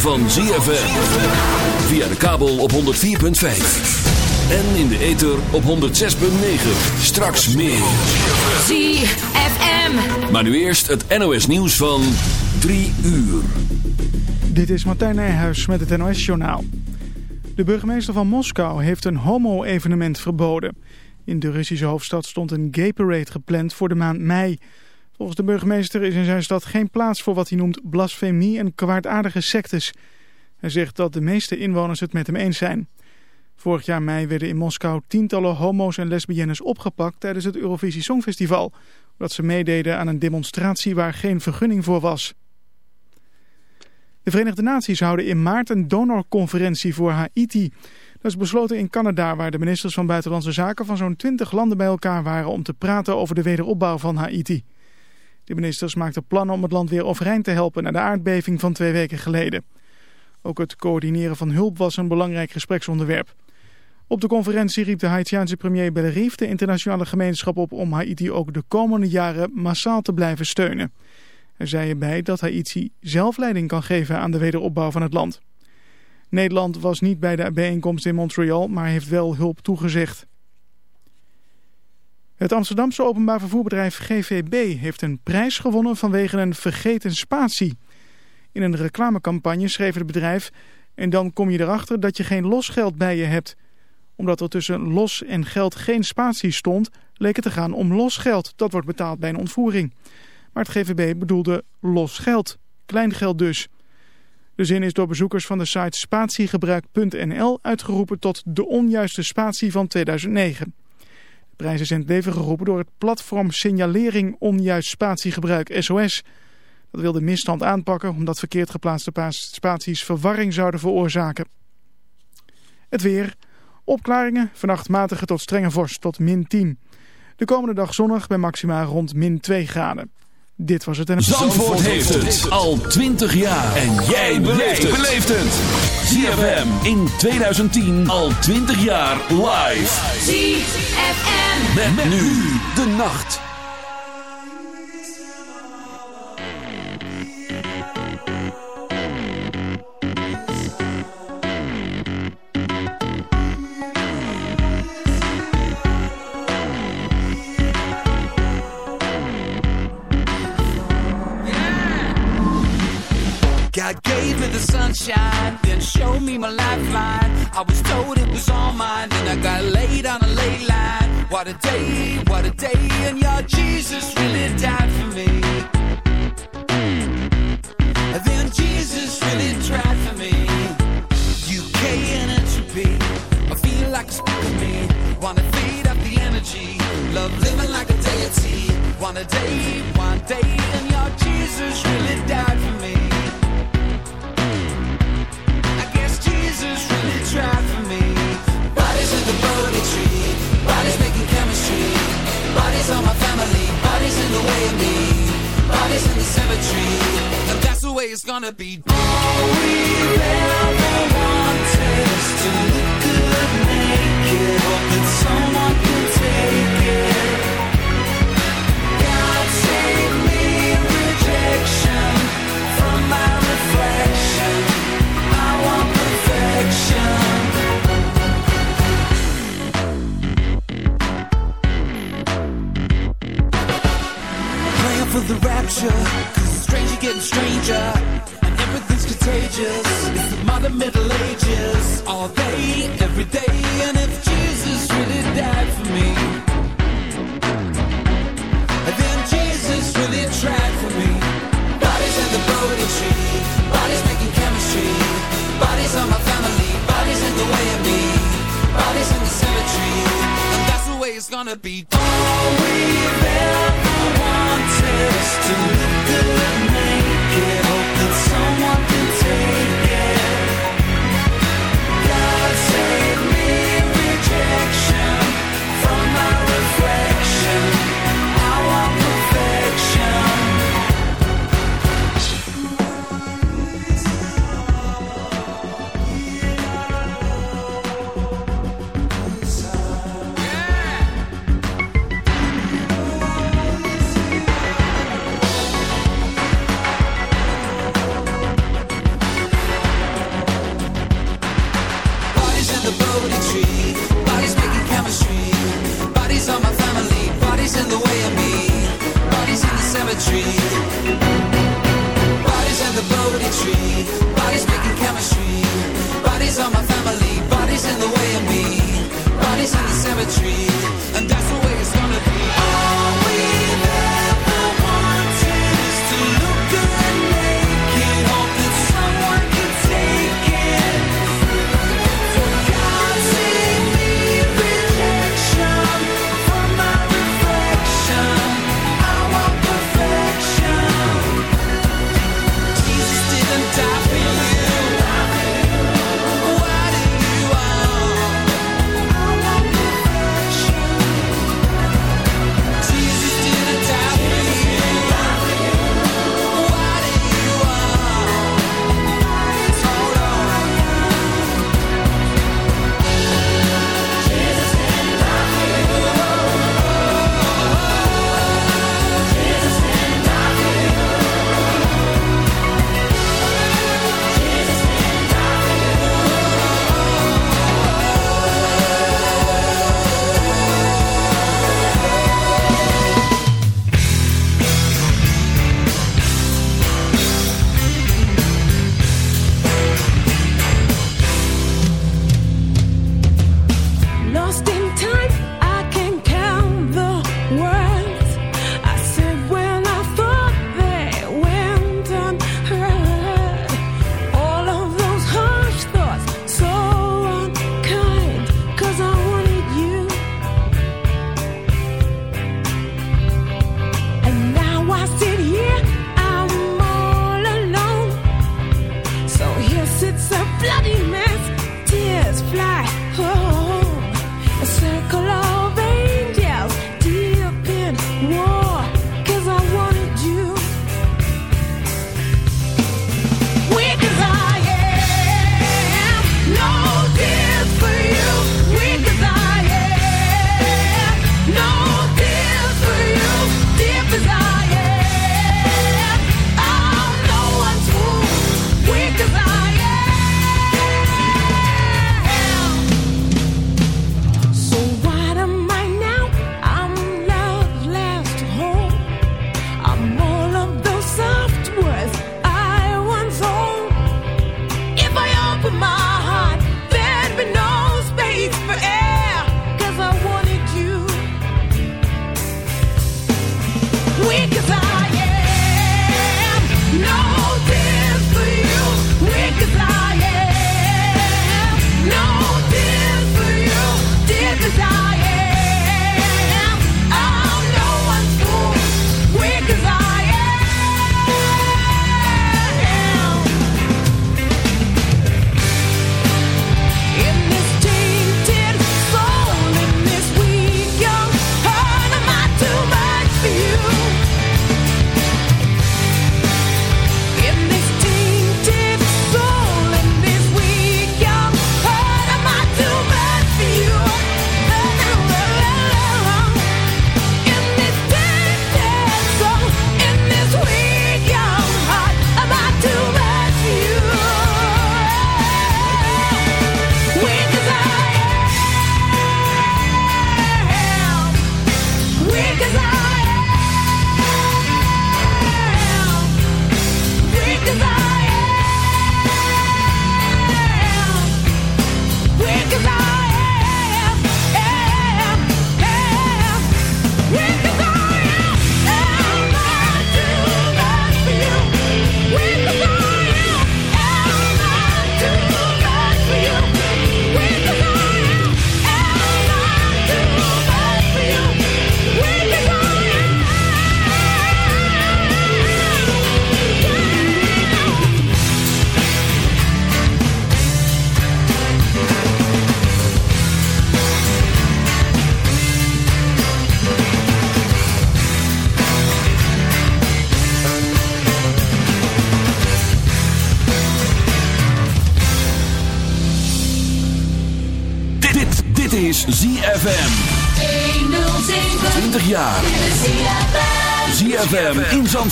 van ZFM. Via de kabel op 104.5. En in de ether op 106.9. Straks meer. ZFM. Maar nu eerst het NOS nieuws van 3 uur. Dit is Martijn Nijhuis met het NOS Journaal. De burgemeester van Moskou heeft een homo-evenement verboden. In de Russische hoofdstad stond een gay parade gepland voor de maand mei... Volgens de burgemeester is in zijn stad geen plaats voor wat hij noemt blasfemie en kwaadaardige sectes. Hij zegt dat de meeste inwoners het met hem eens zijn. Vorig jaar mei werden in Moskou tientallen homo's en lesbiennes opgepakt tijdens het Eurovisie Songfestival. Omdat ze meededen aan een demonstratie waar geen vergunning voor was. De Verenigde Naties houden in maart een donorconferentie voor Haiti. Dat is besloten in Canada, waar de ministers van Buitenlandse Zaken van zo'n 20 landen bij elkaar waren om te praten over de wederopbouw van Haiti. De ministers maakten plannen om het land weer overeind te helpen na de aardbeving van twee weken geleden. Ook het coördineren van hulp was een belangrijk gespreksonderwerp. Op de conferentie riep de Haitiaanse premier Bellerief de internationale gemeenschap op om Haiti ook de komende jaren massaal te blijven steunen. Hij zei erbij dat Haiti zelf leiding kan geven aan de wederopbouw van het land. Nederland was niet bij de bijeenkomst in Montreal, maar heeft wel hulp toegezegd. Het Amsterdamse openbaar vervoerbedrijf GVB heeft een prijs gewonnen vanwege een vergeten spatie. In een reclamecampagne schreef het bedrijf... en dan kom je erachter dat je geen losgeld bij je hebt. Omdat er tussen los en geld geen spatie stond... leek het te gaan om losgeld. Dat wordt betaald bij een ontvoering. Maar het GVB bedoelde los geld. Klein geld dus. De zin is door bezoekers van de site spatiegebruik.nl uitgeroepen tot de onjuiste spatie van 2009 prijzen zijn het leven geroepen door het platform Signalering Onjuist Spatiegebruik SOS. Dat wil de misstand aanpakken omdat verkeerd geplaatste spaties verwarring zouden veroorzaken. Het weer. Opklaringen, vannacht matige tot strenge vorst tot min 10. De komende dag zonnig bij maxima rond min 2 graden. Dit was het en... Zandvoort heeft het al 20 jaar. En jij beleeft het. ZFM in 2010 al 20 jaar live. ZFM. Met, met nu de nacht. God gave me the sunshine, then showed me my lifeline. I was told it was all mine, then I got laid on a ley line. What a day, what a day, and your Jesus really died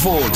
Zandvoort.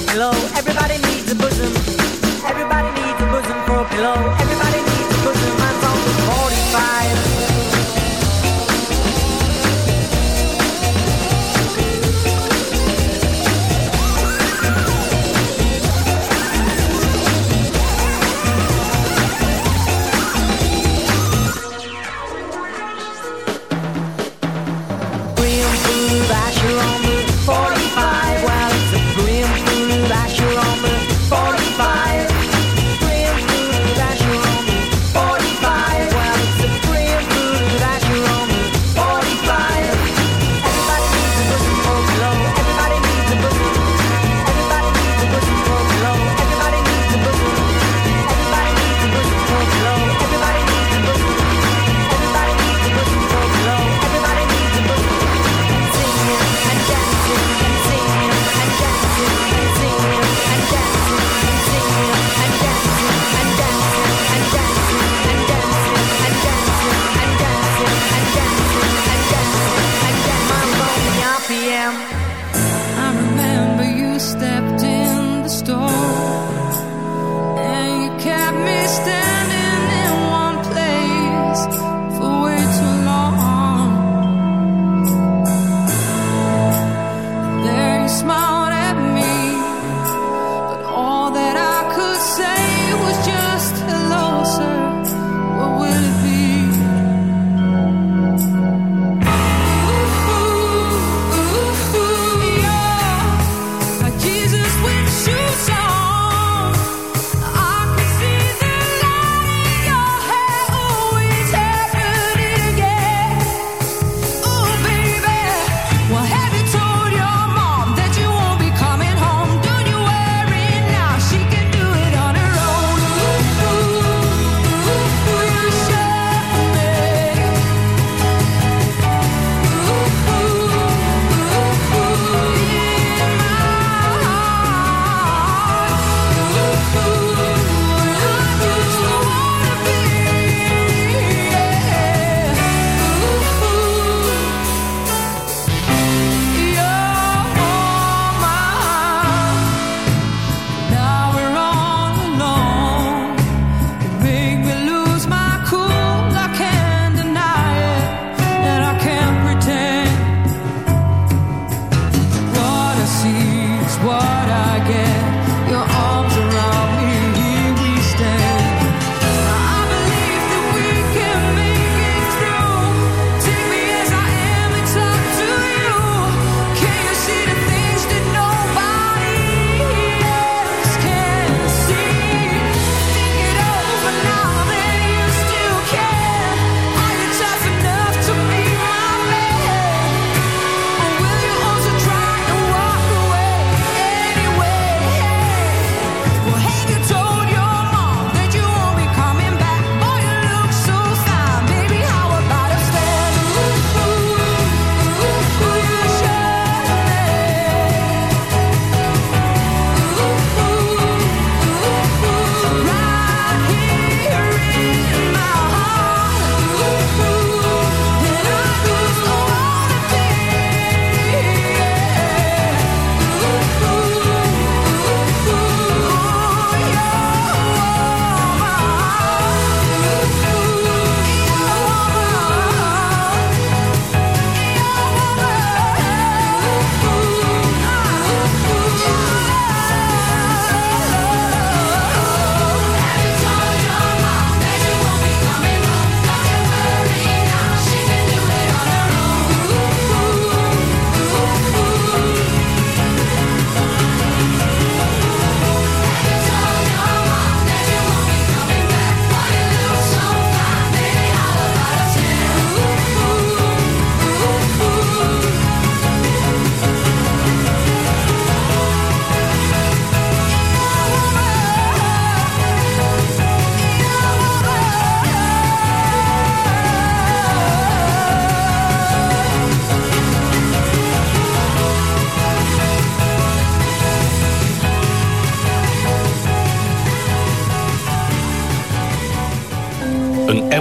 for a pillow. Everybody needs a bosom. Everybody needs a bosom for a pillow. Everybody needs a bosom. Mine's almost 45.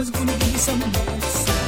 i'ma give you some medicine.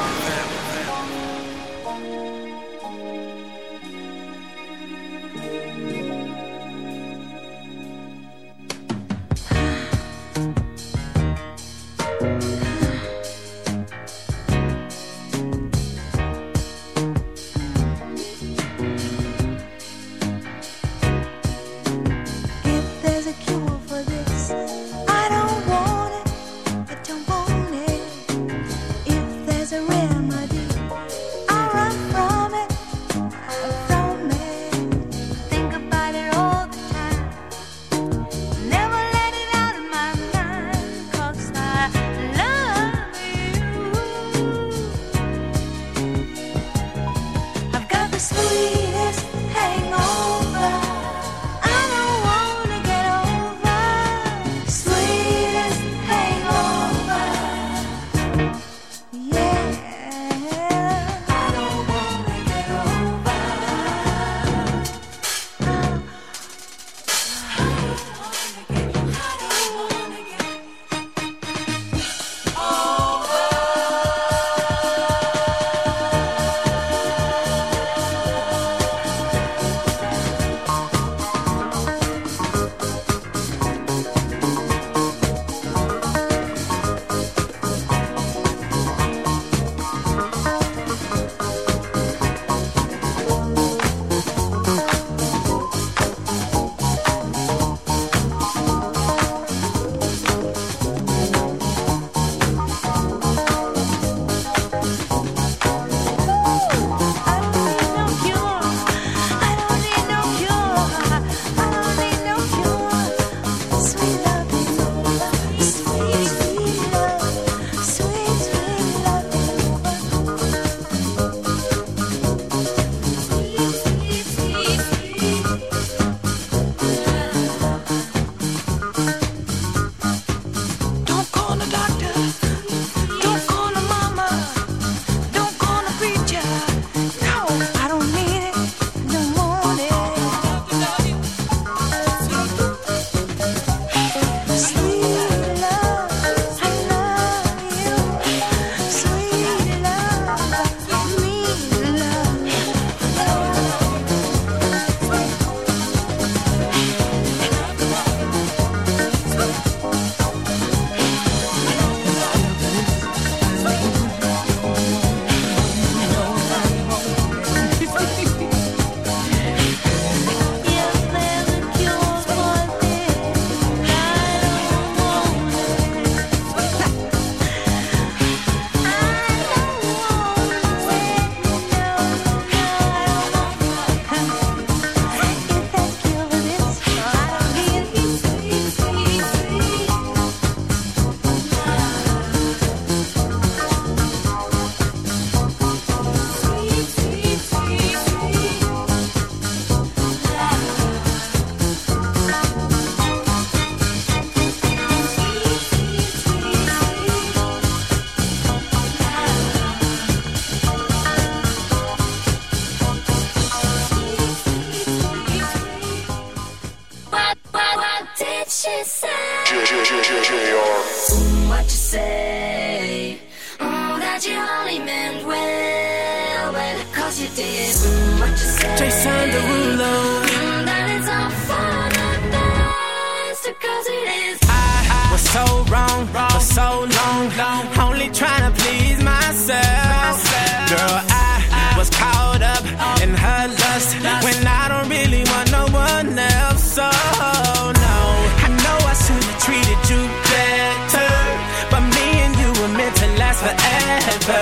forever.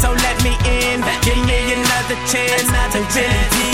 So let me in, give me another chance, another chance.